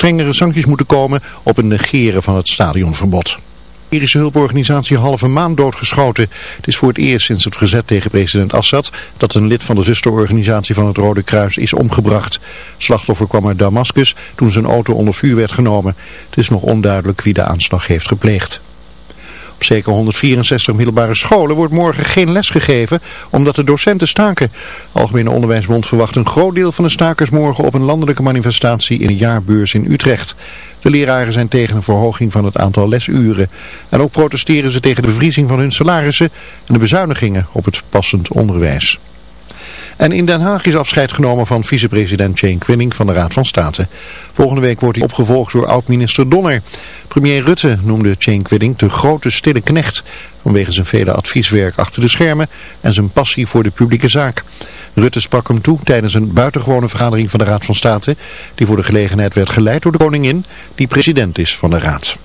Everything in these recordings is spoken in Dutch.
strengere sancties moeten komen op het negeren van het stadionverbod. De Syrische hulporganisatie halve maand doodgeschoten. Het is voor het eerst sinds het verzet tegen president Assad dat een lid van de zusterorganisatie van het Rode Kruis is omgebracht. Slachtoffer kwam uit Damascus toen zijn auto onder vuur werd genomen. Het is nog onduidelijk wie de aanslag heeft gepleegd. Op zeker 164 middelbare scholen wordt morgen geen les gegeven omdat de docenten staken. Algemene Onderwijsbond verwacht een groot deel van de stakers morgen op een landelijke manifestatie in de jaarbeurs in Utrecht. De leraren zijn tegen een verhoging van het aantal lesuren. En ook protesteren ze tegen de bevriezing van hun salarissen en de bezuinigingen op het passend onderwijs. En in Den Haag is afscheid genomen van vicepresident Jane Quinning van de Raad van State. Volgende week wordt hij opgevolgd door oud-minister Donner. Premier Rutte noemde Jane Quinning de grote stille knecht... vanwege zijn vele advieswerk achter de schermen en zijn passie voor de publieke zaak. Rutte sprak hem toe tijdens een buitengewone vergadering van de Raad van State... die voor de gelegenheid werd geleid door de koningin, die president is van de Raad.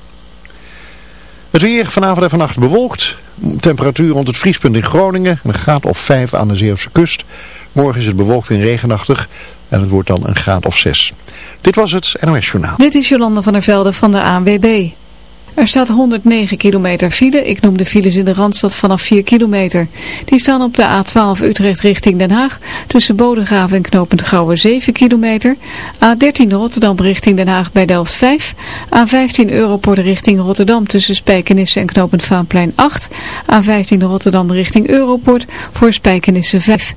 Het weer vanavond en vannacht bewolkt. Temperatuur rond het vriespunt in Groningen. Een graad of 5 aan de Zeeuwse kust. Morgen is het bewolkt en regenachtig. En het wordt dan een graad of 6. Dit was het NOS Journaal. Dit is Jolanda van der Velde van de ANWB. Er staat 109 kilometer file. Ik noem de files in de Randstad vanaf 4 kilometer. Die staan op de A12 Utrecht richting Den Haag. Tussen Bodegraven en Knopend Gouwen 7 kilometer. A13 Rotterdam richting Den Haag bij Delft 5. A15 Europort richting Rotterdam tussen Spijkenisse en Knopend Vaanplein 8. A15 Rotterdam richting Europort voor Spijkenisse 5.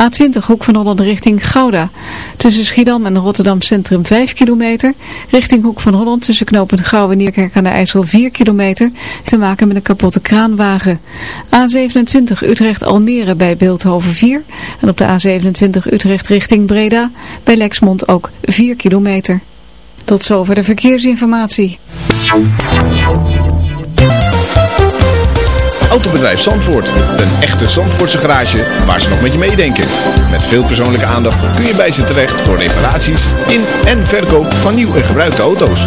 A20 Hoek van Holland richting Gouda. Tussen Schiedam en Rotterdam Centrum 5 kilometer. Richting Hoek van Holland tussen Knopend Gouwen en Nierkerk aan de IJssel 4 kilometer te maken met een kapotte kraanwagen. A27 Utrecht-Almere bij Beeldhoven 4 en op de A27 Utrecht richting Breda bij Lexmond ook 4 kilometer. Tot zover de verkeersinformatie. Autobedrijf Zandvoort. Een echte Zandvoortse garage waar ze nog met je meedenken. Met veel persoonlijke aandacht kun je bij ze terecht voor reparaties in en verkoop van nieuw en gebruikte auto's.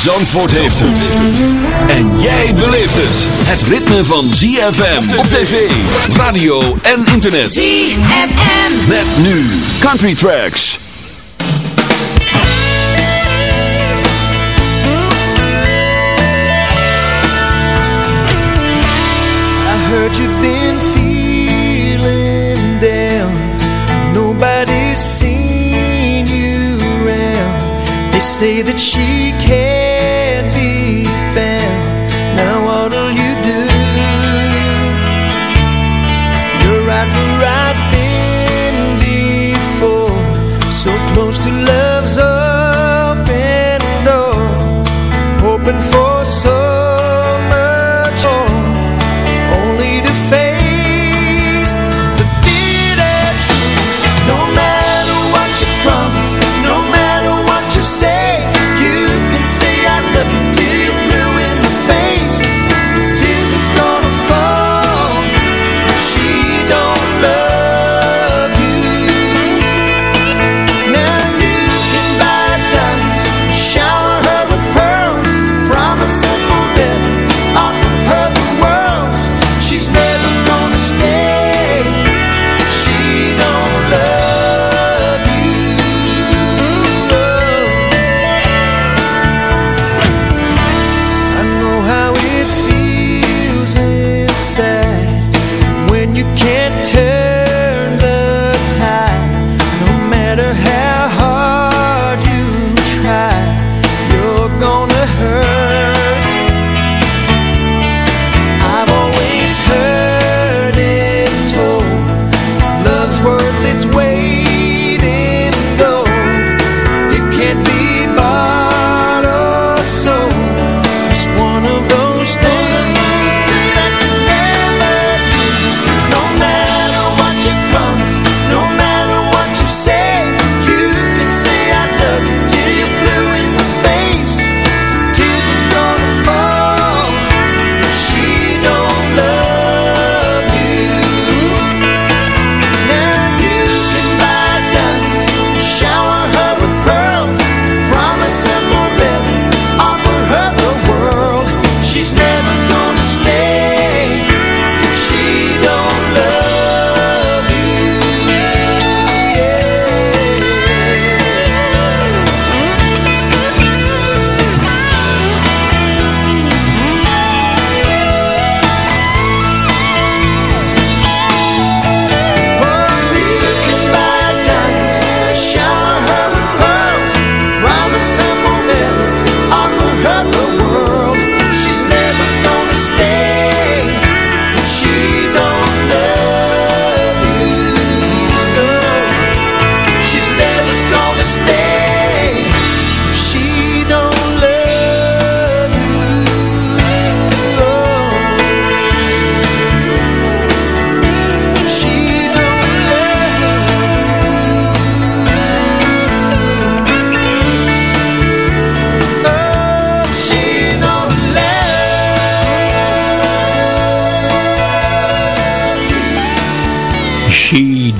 Zandvoort heeft het. En jij beleeft het. Het ritme van ZFM op tv, radio en internet. ZFM. Met nu Country Tracks. I heard you've been feeling down. Nobody's seen you around. They say that she can't supposed to love.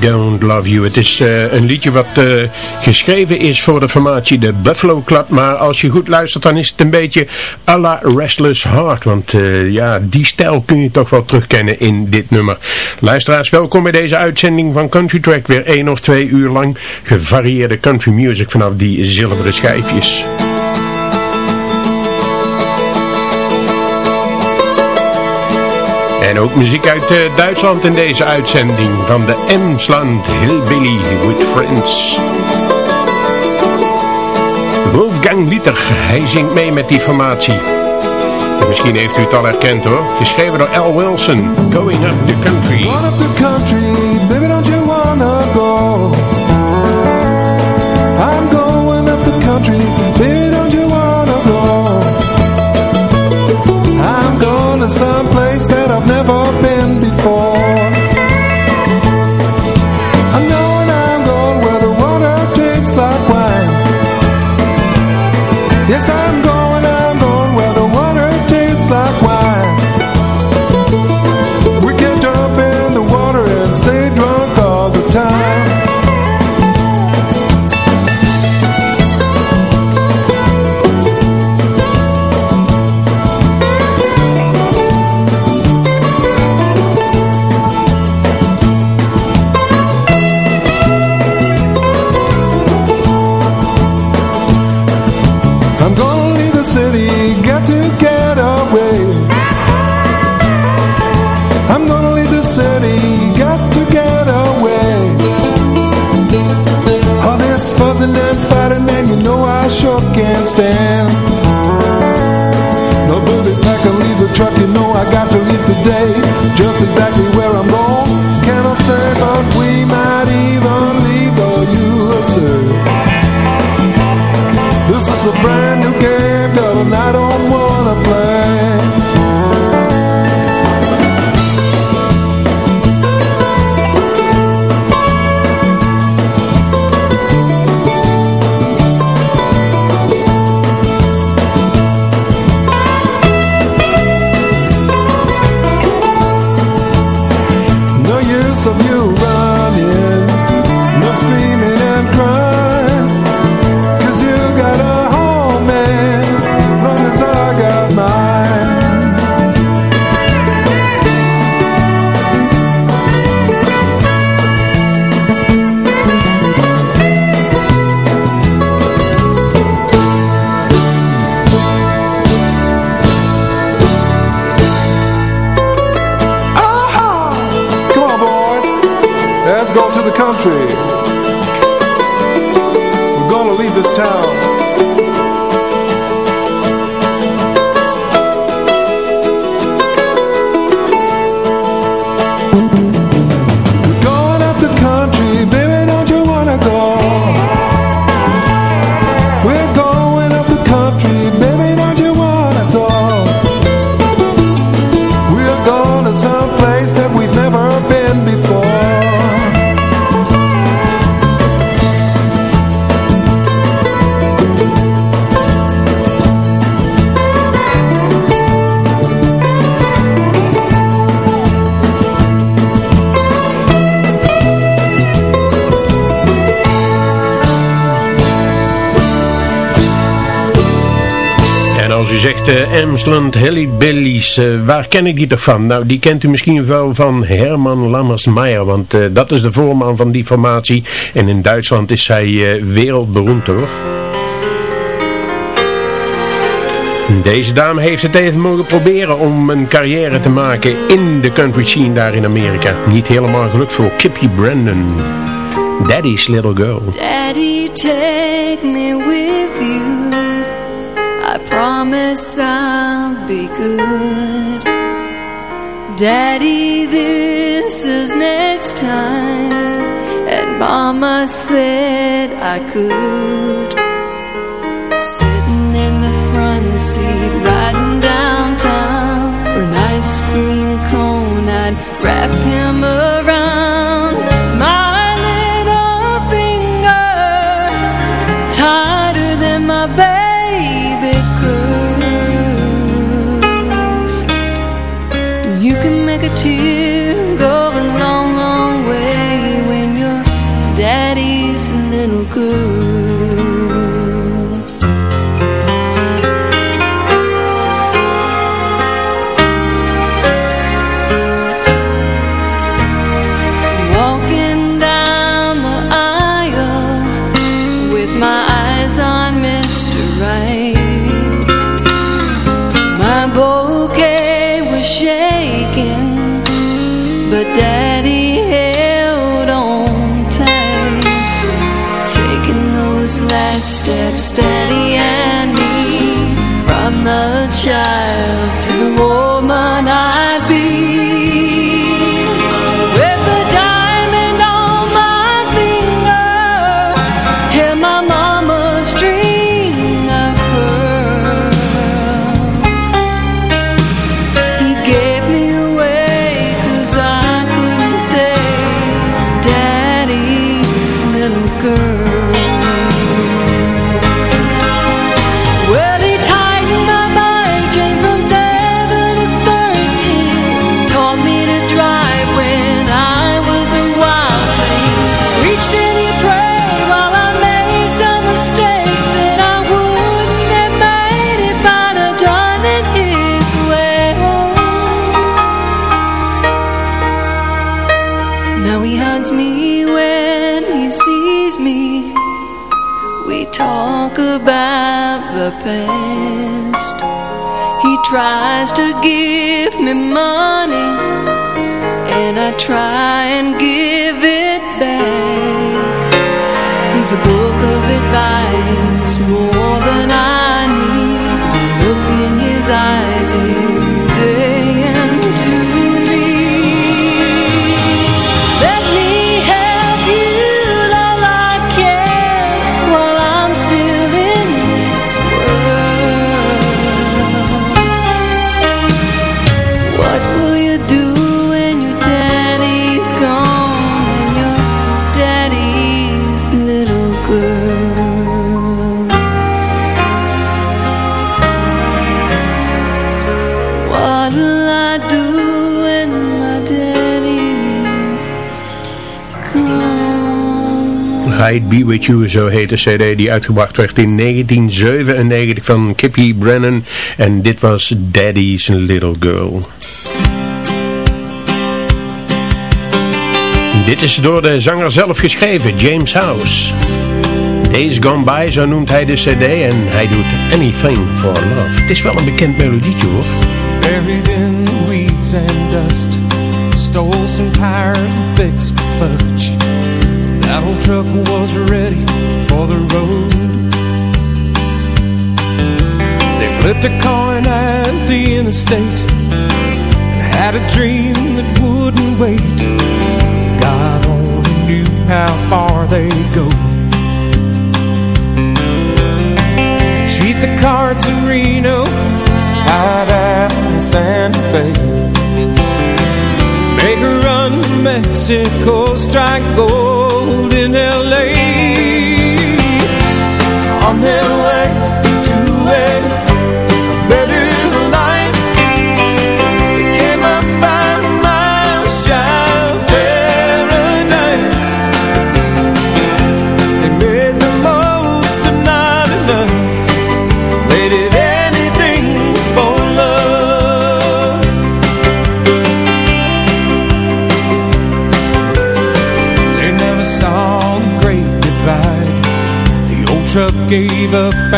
Don't Love You. Het is uh, een liedje wat uh, geschreven is voor de formatie de Buffalo Club. Maar als je goed luistert dan is het een beetje à la Restless Heart. Want uh, ja, die stijl kun je toch wel terugkennen in dit nummer. Luisteraars, welkom bij deze uitzending van Country Track. Weer één of twee uur lang gevarieerde country music vanaf die zilveren schijfjes. En ook muziek uit uh, Duitsland in deze uitzending van de Emsland Hillbilly with Friends. Wolfgang Liter, hij zingt mee met die formatie. En misschien heeft u het al herkend hoor. Geschreven door Al Wilson, Going Up the Country. Going up the country, baby don't you wanna go? Uh, Emsland Hillybillies, uh, waar ken ik die toch van? Nou, die kent u misschien wel van Herman Lammersmeyer, want uh, dat is de voorman van die formatie. En in Duitsland is zij wereldberoemd hoor. Deze dame heeft het even mogen proberen om een carrière te maken in de country scene daar in Amerika. Niet helemaal gelukt voor Kippy Brandon. Daddy's Little Girl. Daddy, take me with you. Promise I'll be good. Daddy, this is next time. And Mama said I could. Sitting in the front seat, riding downtown. With an ice cream cone, I'd wrap him around. Talk about the past. He tries to give me money, and I try and give it back. He's a book of advice, more than I I'd Be With You, zo heet de cd die uitgebracht werd in 1997 van Kippy Brennan. En dit was Daddy's Little Girl. Dit is door de zanger zelf geschreven, James House. Days Gone By, zo noemt hij de cd en hij doet Anything for Love. Het is wel een bekend melodietje hoor. Buried in weeds and dust Stole some fixed That old truck was ready for the road. They flipped a coin at the interstate And had a dream that wouldn't wait. God only knew how far they'd go. Cheat the cards in Reno Hide out in Santa Fe. Make a run to Mexico Strike gold in L.A. On their way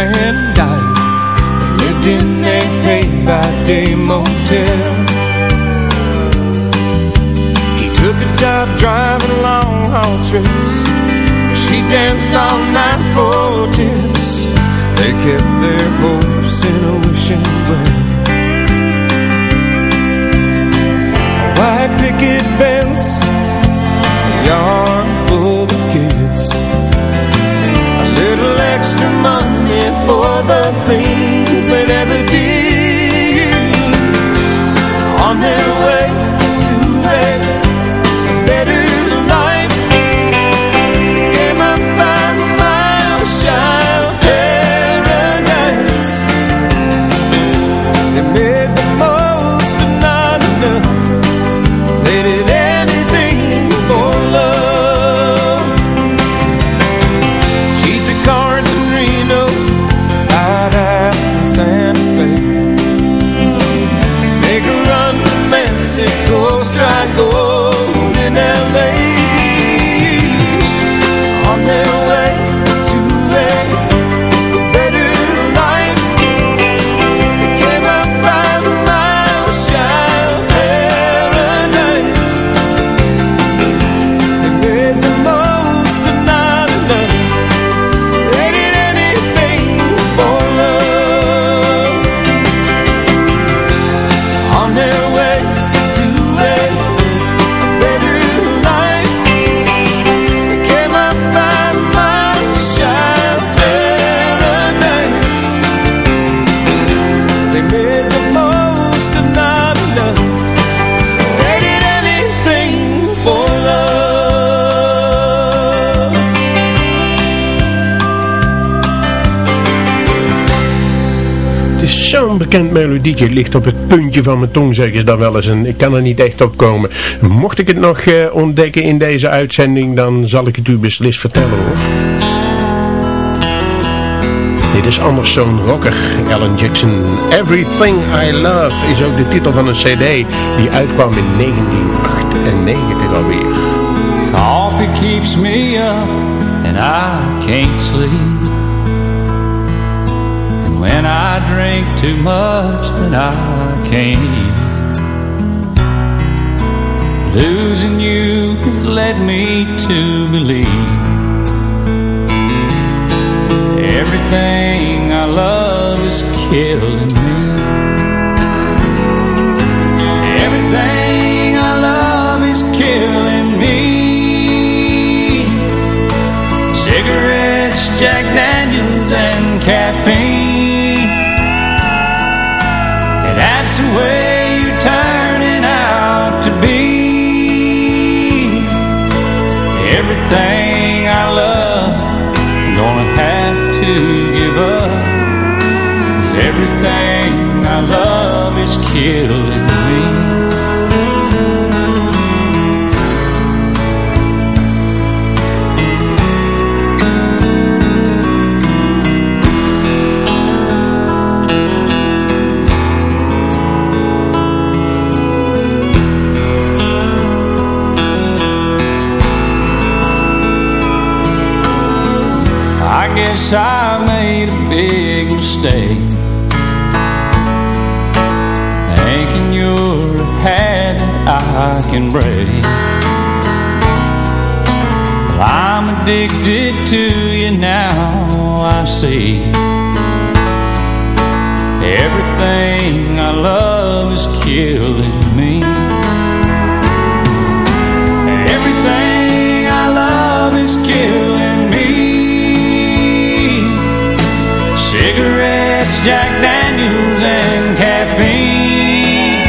and died They lived in a day-by-day motel He took a job driving long-haul trips. She danced all night for tips. They kept their hopes in a wishing well. A white picket fence A yard Please. dancing bekend melodietje. Ligt op het puntje van mijn tong, zeggen ze dan wel eens. En ik kan er niet echt op komen. Mocht ik het nog eh, ontdekken in deze uitzending, dan zal ik het u beslist vertellen hoor. Dit is anders zo'n rocker, Alan Jackson. Everything I Love is ook de titel van een cd die uitkwam in 1998 alweer. Coffee keeps me up and I can't sleep. When I drink too much then I can't. Losing you has led me to believe Everything I love is killing me. Everything I love is killing me. Cigarettes, Jack Daniels and caffeine I made a big mistake. Thinking you're a habit I can break. Well, I'm addicted to you now, I see. Everything I love is killing me. Everything I love is killing Cigarettes, Jack Daniels, and caffeine.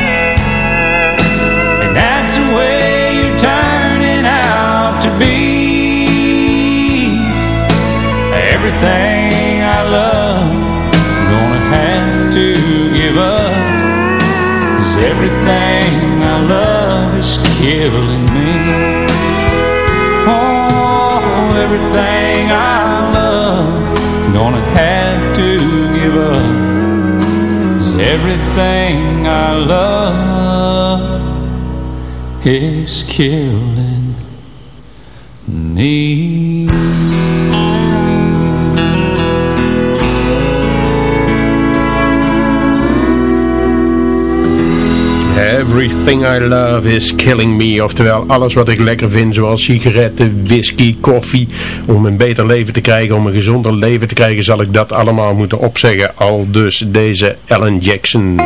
And that's the way you're turning out to be. Everything I love, I'm gonna have to give up. 'Cause everything I love is killing me. Oh, everything I love gonna have everything I love is killing me Everything I love is killing me. Oftewel, alles wat ik lekker vind, zoals sigaretten, whisky, koffie. Om een beter leven te krijgen, om een gezonder leven te krijgen, zal ik dat allemaal moeten opzeggen. Al dus deze Alan Jackson.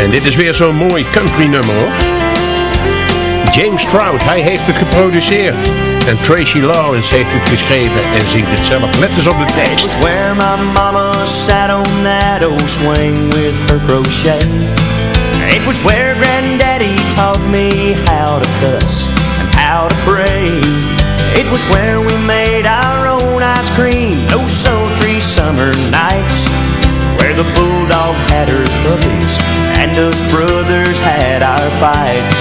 En dit is weer zo'n mooi country nummer hoor. James Trout, hij heeft het geproduceerd. En Tracy Lawrence heeft het geschreven en zingt het zelf. Let eens op de tekst. where my mama sat on that old swing with her crochet. It was where granddaddy taught me how to cuss and how to pray. It was where we made our own ice cream those sultry summer nights. Where the bulldog had her puppies and us brothers had our fights.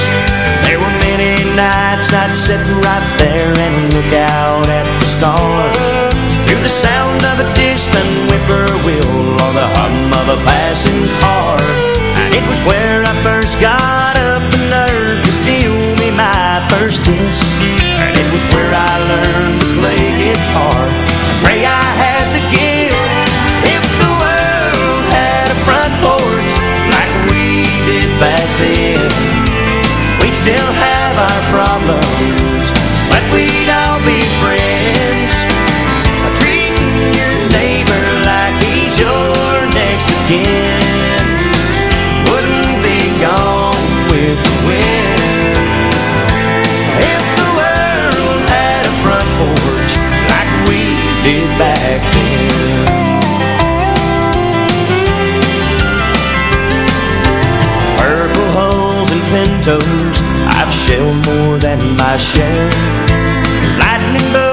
There were many nights I'd sit right there and look out at the stars Through the sound of a distant whippoorwill or the hum of a passing car was where I first got up the nerve to steal me my first kiss. And it was where I learned to play guitar pintos I've shelled more than my share. Lightning bugs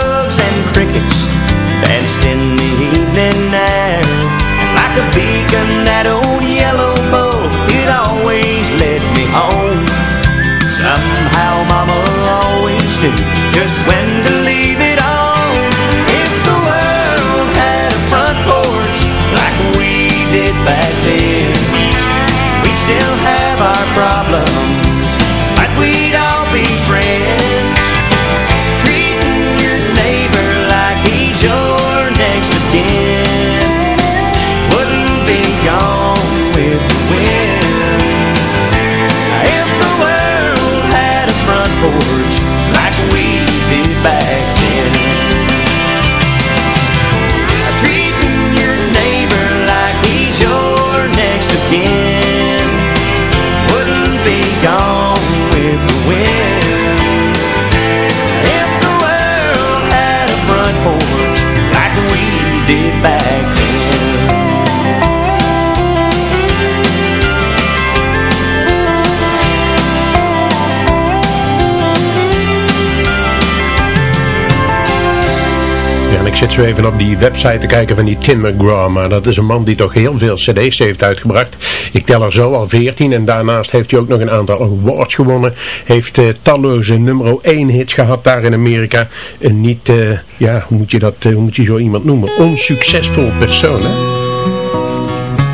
zit zo even op die website te kijken van die Tim McGraw, maar dat is een man die toch heel veel cd's heeft uitgebracht. Ik tel er zo al 14 en daarnaast heeft hij ook nog een aantal awards gewonnen. Heeft eh, talloze nummer 1 hits gehad daar in Amerika. Een niet, eh, ja, hoe moet je dat, eh, hoe moet je zo iemand noemen? Onsuccesvol persoon, hè?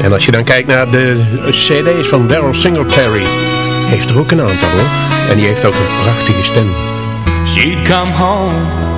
En als je dan kijkt naar de cd's van Daryl Singletary, heeft er ook een aantal hoor. En die heeft ook een prachtige stem. She'd come home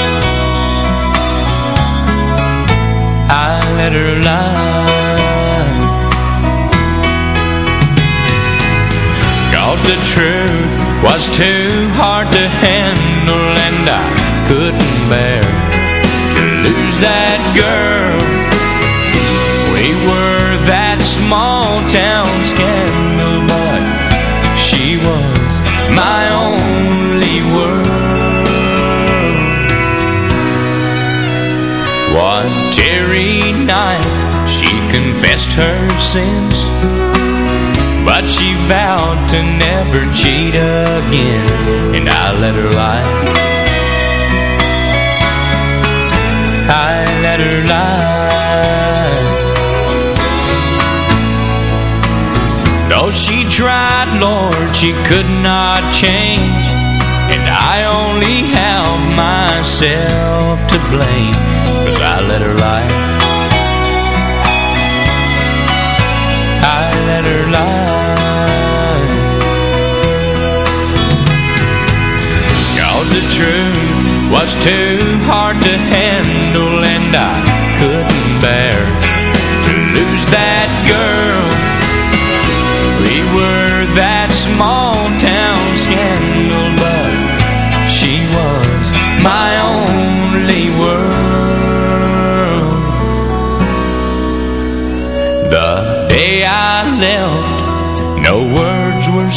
let her lie Cause the truth was too hard to handle And I couldn't bear to lose that girl. We were that small town teary night. She confessed her sins But she vowed to never cheat again. And I let her lie. I let her lie. Though she tried, Lord, she could not change. And I only have myself to blame I let her lie. I let her lie. Cause the truth was too hard to handle And I couldn't bear to lose that girl. We were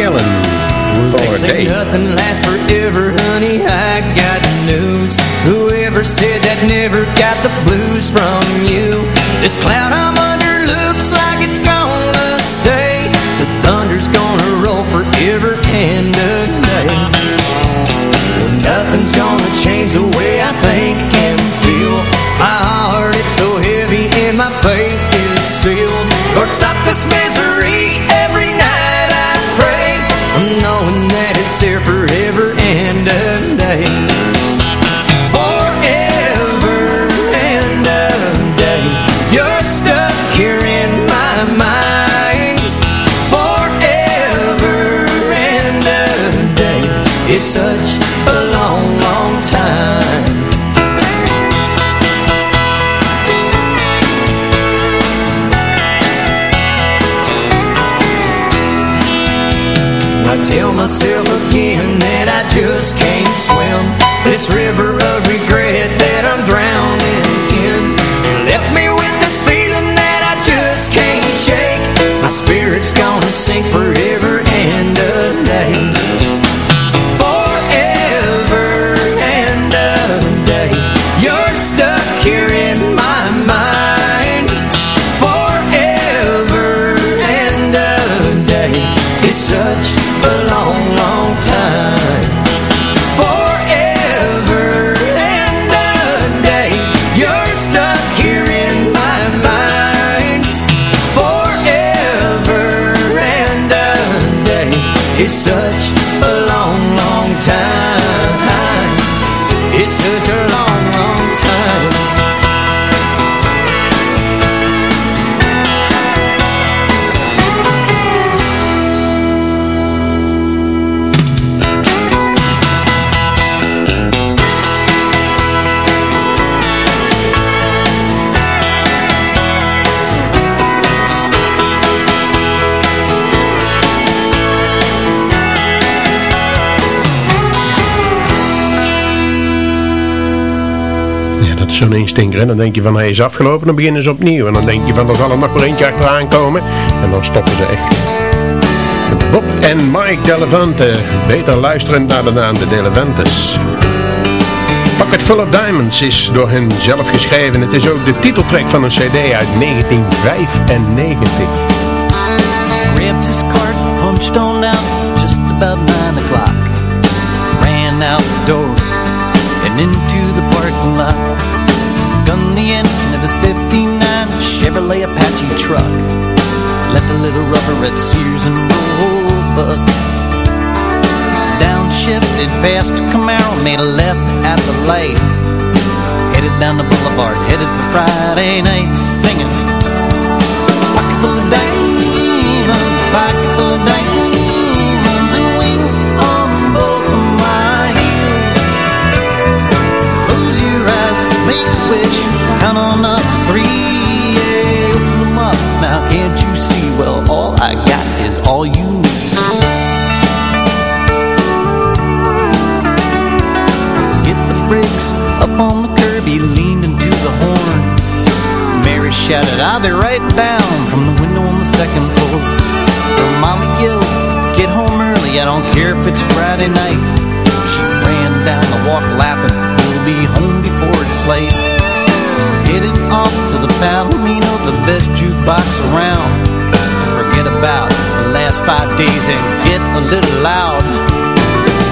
Gary Allen. They For a say day. nothing lasts forever, honey, I got news. Whoever said that never got the blues from you. This cloud I'm under looks like it's gonna stay. The thunder's gonna roll forever and a day It's such a long, long time. I tell myself again that I just can't swim This river of regret that I'm drowning in. Left me with this feeling that I just can't shake. My spirit's gonna sink forever zo'n instinker. En dan denk je van hij is afgelopen, dan beginnen ze opnieuw. En dan denk je van er zal er nog maar eentje achteraan komen. En dan stoppen ze echt. Bob en Mike Delevante. Beter luisterend naar de naam de Delevantes. Pocket Full of Diamonds is door hen zelf geschreven. Het is ook de titeltrack van een cd uit 1995. Grabbed his cart, punched on out just about nine o'clock. Ran out the door and into the parking lot. Chevrolet Apache truck. Left a little rubber at Sears and Roebuck. Downshifted past a Camaro, made a left at the light. Headed down the boulevard, headed for Friday night, singing. Pocket full of diamonds, pocket full of diamonds, can't you see? Well, all I got is all you need. Hit the brakes up on the curb, he leaned into the horn. Mary shouted, ah, I'll be right down from the window on the second floor. Her mama yelled, get home early, I don't care if it's Friday night. She ran down the walk laughing, we'll be home before it's late. Headed off to the Palomino, the best jukebox around. Forget about the last five days and get a little loud.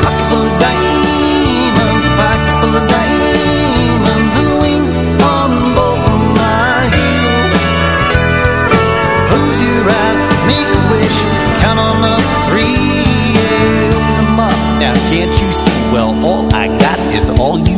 Pocket full of diamonds, pocket full of diamonds, and wings on both my heels. Close your eyes, make a wish, count on up three, yeah, open up. Now can't you see? Well, all I got is all you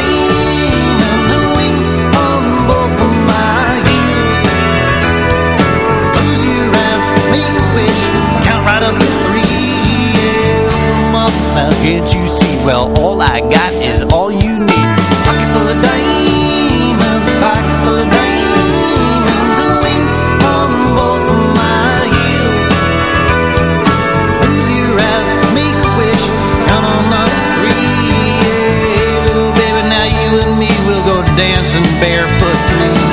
up three. Yeah, up, now can't you see? Well, all I got is all you need. Pocket full of diamonds, pocket full of diamonds, and wings on both of my heels. Close your eyes, make a wish, count on up three. Yeah, little baby, now you and me will go dancing barefoot through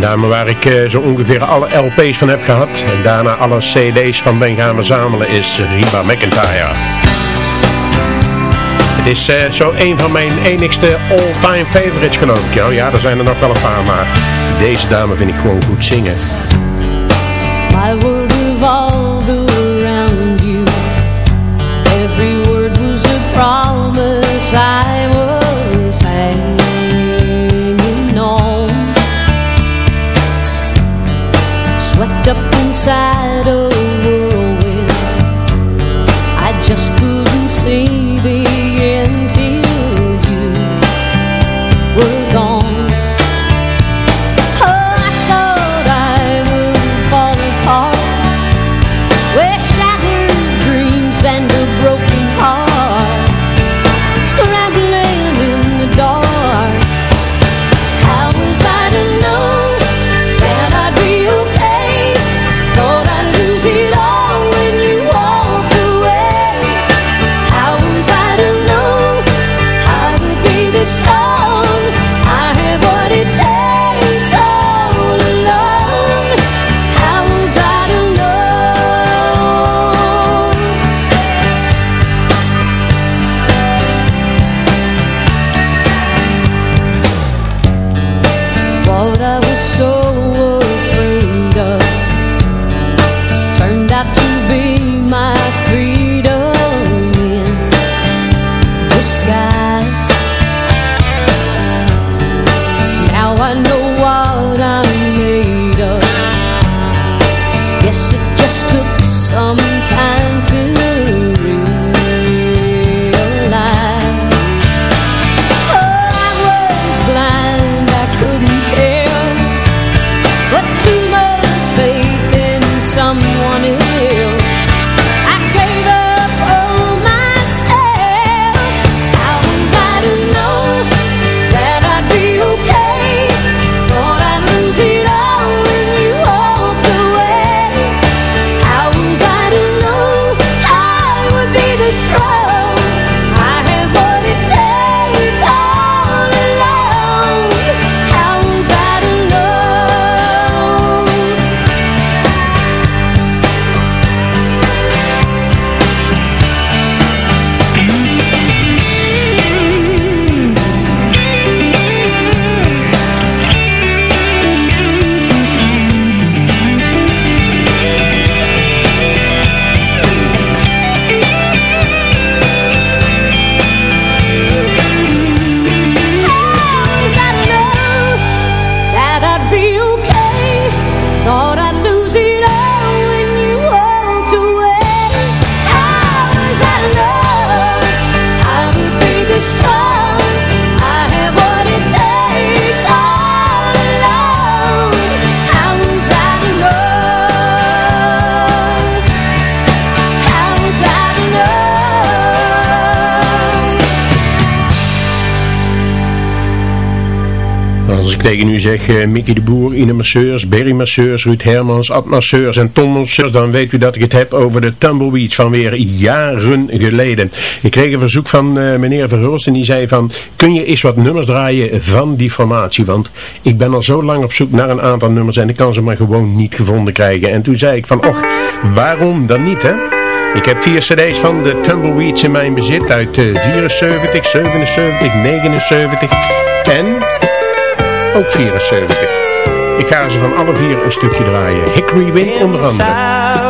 Daarmee waar ik eh, zo ongeveer alle LP's van heb gehad. En daarna alle CD's van ben gaan verzamelen is Reba McIntyre. Het is eh, zo een van mijn enigste all-time favorites geloof ik. Nou ja, er zijn er nog wel een paar, maar deze dame vind ik gewoon goed zingen. My side Eh, Mickey de Boer, Ine Masseurs, Berry Masseurs, Ruud Hermans, Ad Masseurs en Tom Masseurs, dan weet u dat ik het heb over de Tumbleweeds van weer jaren geleden. Ik kreeg een verzoek van eh, meneer Verhulst en die zei van, kun je eens wat nummers draaien van die formatie? Want ik ben al zo lang op zoek naar een aantal nummers en ik kan ze maar gewoon niet gevonden krijgen. En toen zei ik van, och, waarom dan niet hè? Ik heb vier cd's van de Tumbleweeds in mijn bezit uit uh, 74, 77, 79 en ook 74. Ik ga ze van alle vier een stukje draaien. Hickory Wing onder andere.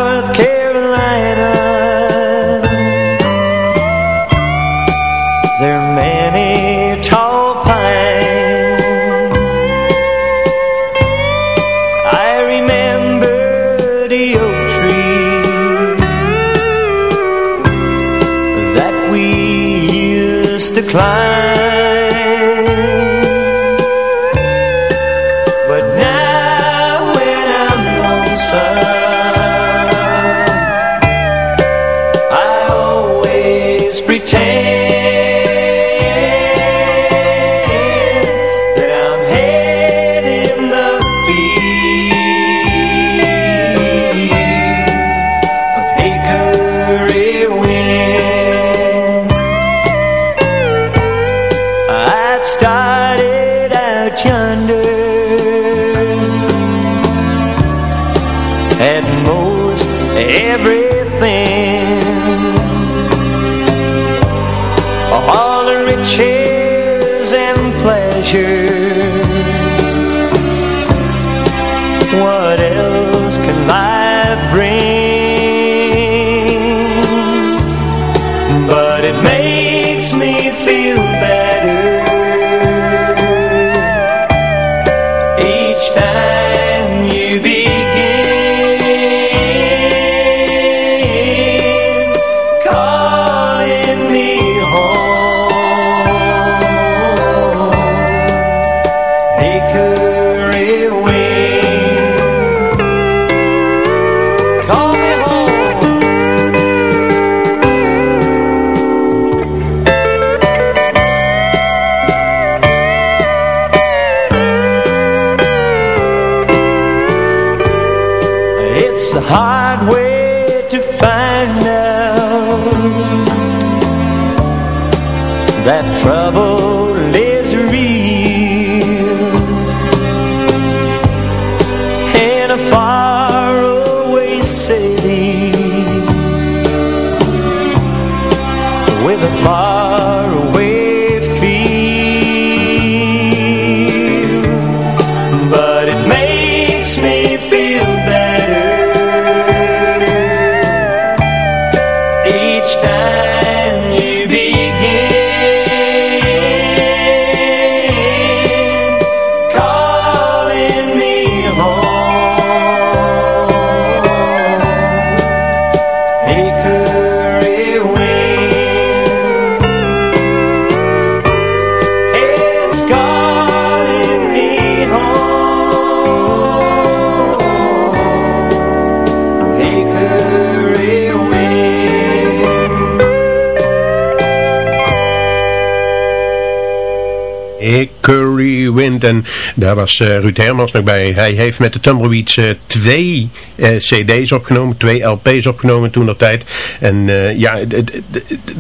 En daar was eh, Ruud Hermans nog bij. Hij heeft met de Tumbleweeds eh, twee eh, cd's opgenomen, twee LP's opgenomen toen dat tijd. En ja,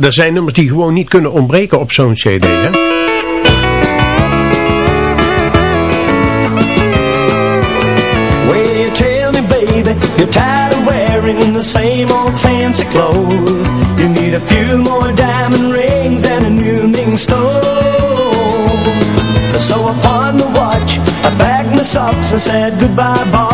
er zijn nummers die gewoon niet kunnen ontbreken op zo'n cd, hè? You're tired of wearing the same old fancy clothes. You need a few more. I said goodbye, Bob.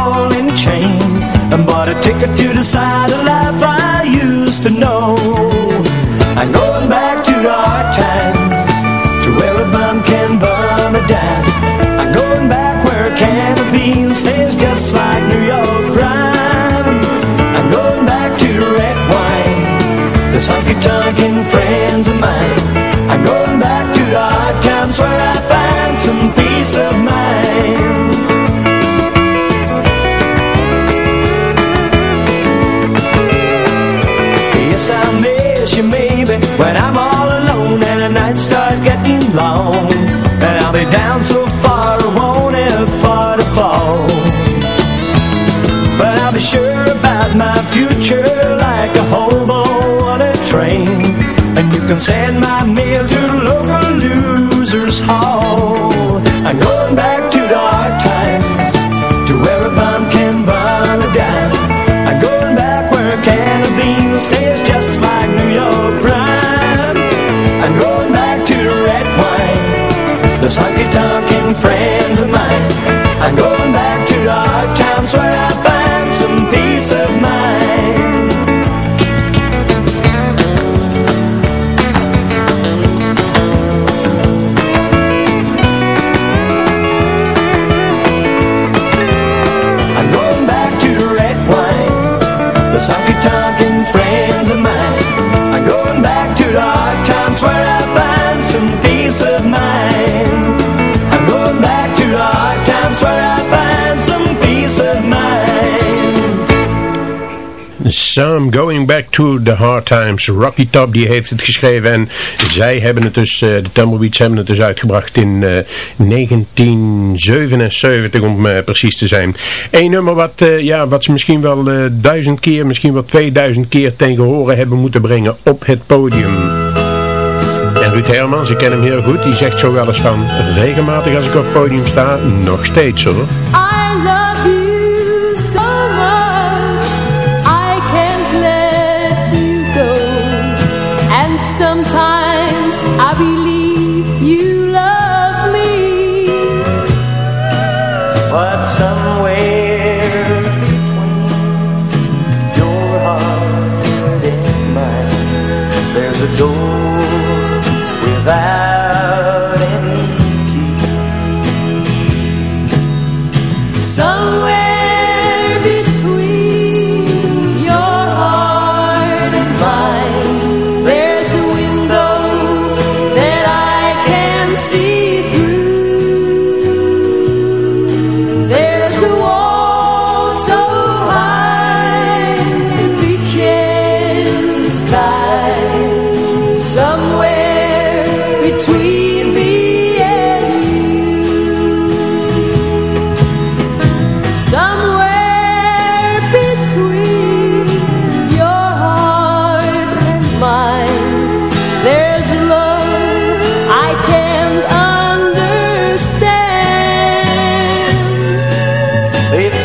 can send my mail to the local loser's hall. Sam, going back to the hard times where I find some peace So I'm going back to the hard times. Rocky Top die heeft het geschreven en zij hebben het dus, eh, de Tumbleweeds hebben het dus uitgebracht in eh, 1977 om eh, precies te zijn. Eén nummer wat, ja, wat ze misschien wel duizend keer, misschien wel 2000 keer tegen horen hebben moeten brengen op het podium. Ruud Hermans, ik ken hem heel goed, die zegt zo wel eens van... regelmatig als ik op het podium sta, nog steeds hoor. that. It's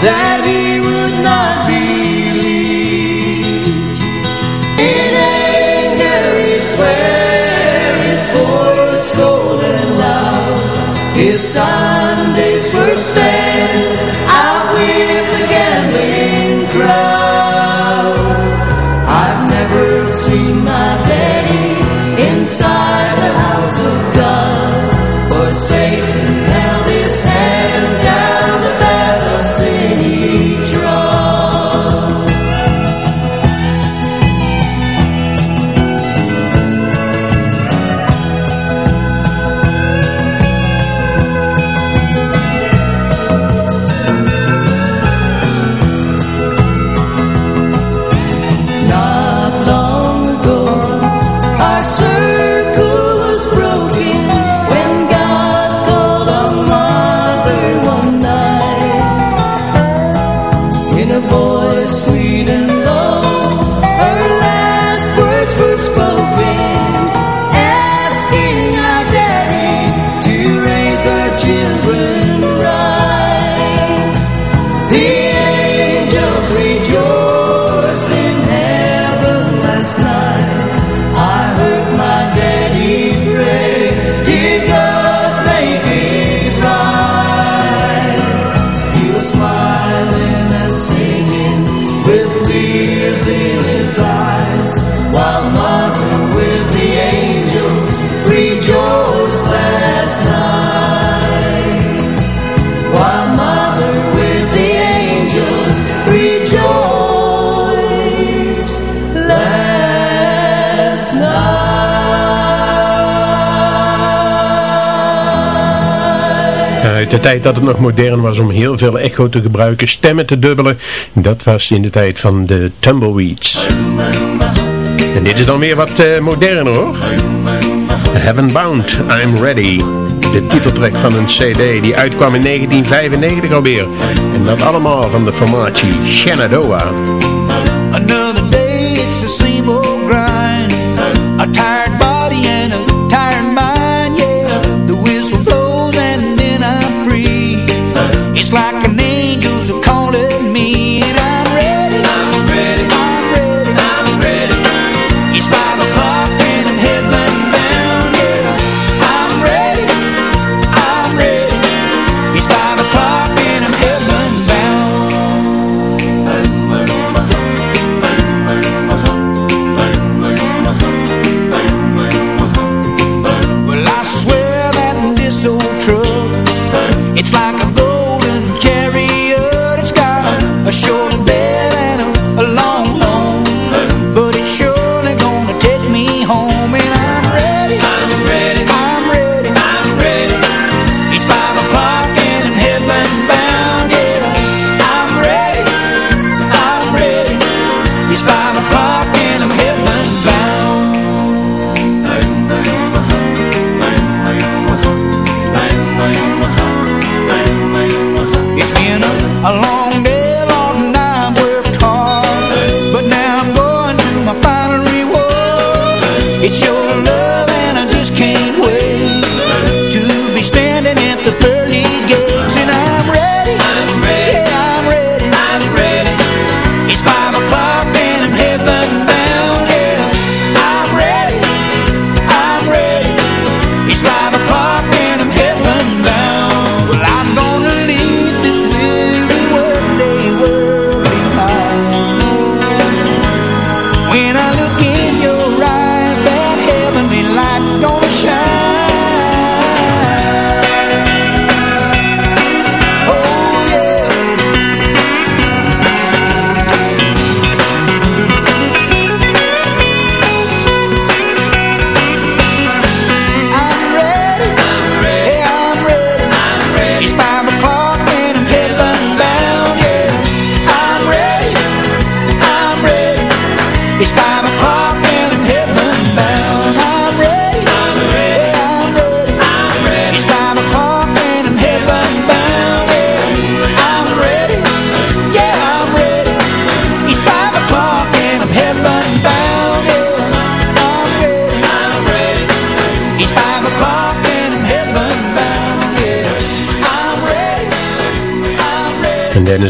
that is uit de tijd dat het nog modern was om heel veel echo te gebruiken, stemmen te dubbelen. Dat was in de tijd van de Tumbleweeds. En dit is dan weer wat eh, moderner hoor. Heaven Bound, I'm Ready. De titeltrack van een cd die uitkwam in 1995 alweer. En dat allemaal van de formatie Shenandoah. Another day, it's the same old grind. A tired It's like an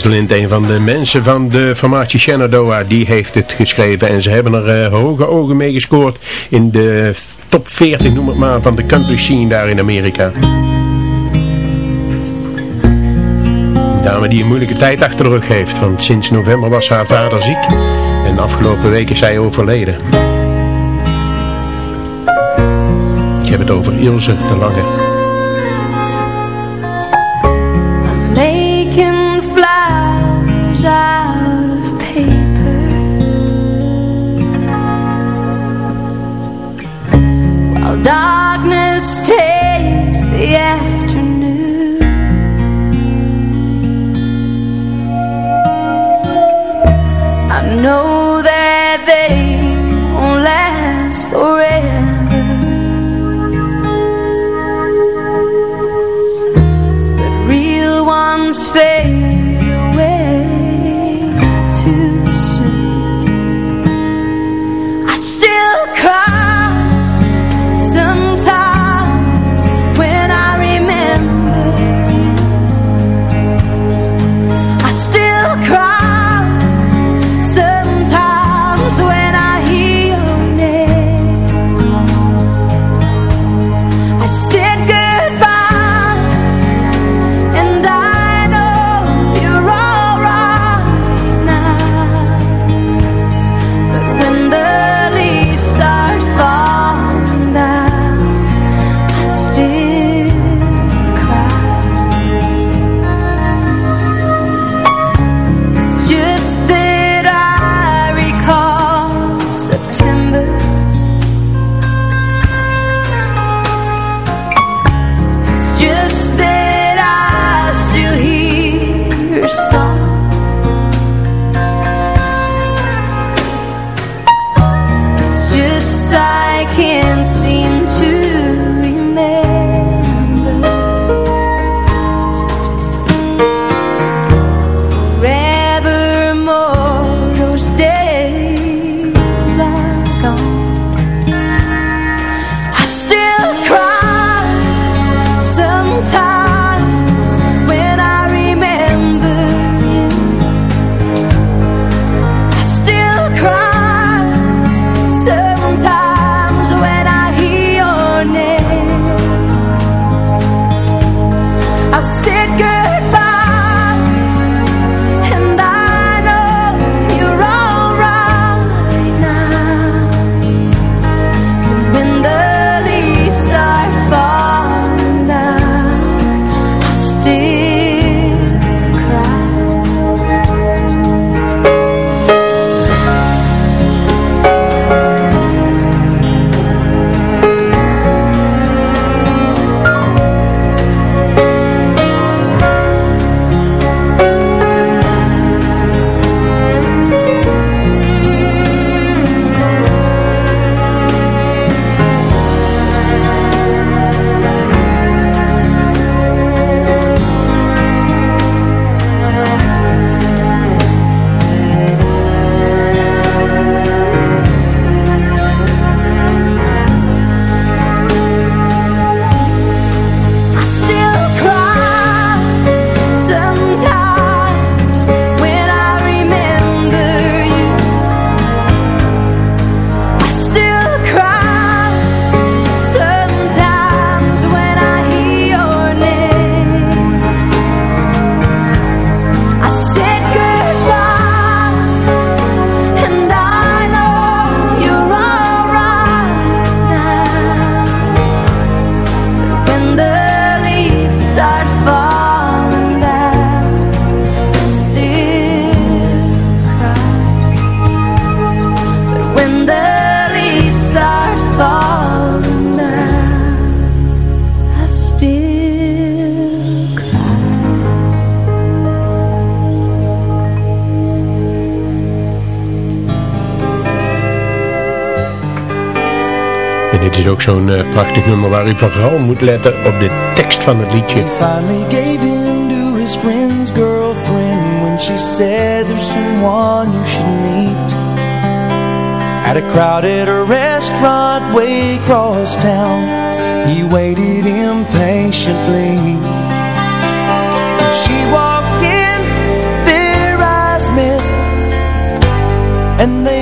Lind, een van de mensen van de formatie Shenandoah, die heeft het geschreven. En ze hebben er uh, hoge ogen mee gescoord in de top 40, noem het maar, van de country scene daar in Amerika. Een dame die een moeilijke tijd achter de rug heeft, want sinds november was haar vader ziek. En afgelopen week is hij overleden. Ik heb het over Ilse de Lange. Darkness takes the is ook zo'n eh, prachtig nummer waar u vooral moet letten op de tekst van het liedje. At a crowded restaurant way across town, he waited impatiently. She walked in, their eyes met, and they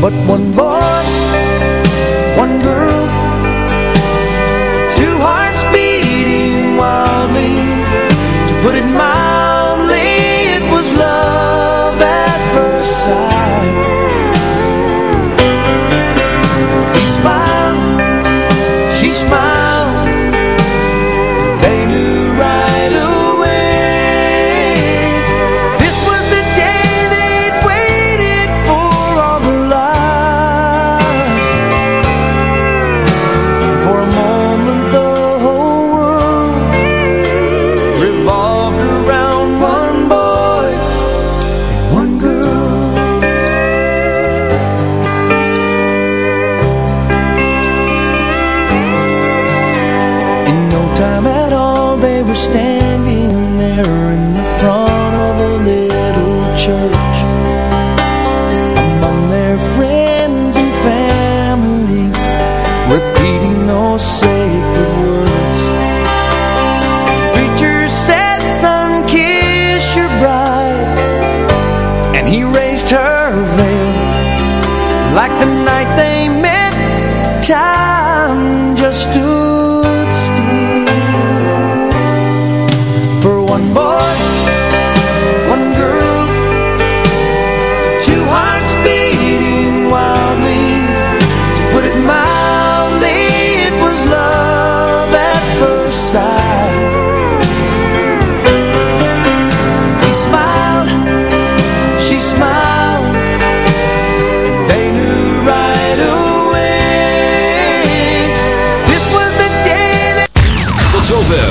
But one boy, one girl, two hearts beating wildly. To put it mildly, it was love at first sight.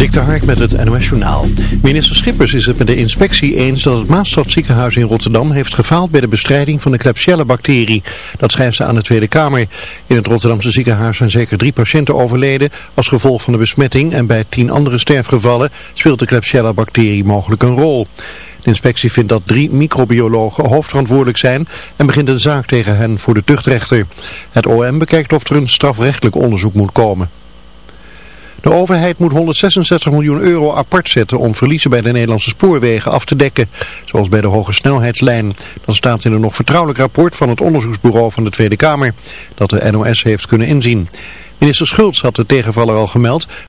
Dik de Hark met het NOS Journaal. Minister Schippers is het met de inspectie eens dat het Maastadziekenhuis in Rotterdam heeft gefaald bij de bestrijding van de Klebsiella-bacterie. Dat schrijft ze aan de Tweede Kamer. In het Rotterdamse ziekenhuis zijn zeker drie patiënten overleden als gevolg van de besmetting en bij tien andere sterfgevallen speelt de Klebsiella-bacterie mogelijk een rol. De inspectie vindt dat drie microbiologen hoofdverantwoordelijk zijn en begint een zaak tegen hen voor de tuchtrechter. Het OM bekijkt of er een strafrechtelijk onderzoek moet komen. De overheid moet 166 miljoen euro apart zetten om verliezen bij de Nederlandse spoorwegen af te dekken. Zoals bij de hoge snelheidslijn. Dat staat in een nog vertrouwelijk rapport van het onderzoeksbureau van de Tweede Kamer. Dat de NOS heeft kunnen inzien. Minister Schultz had de tegenvaller al gemeld.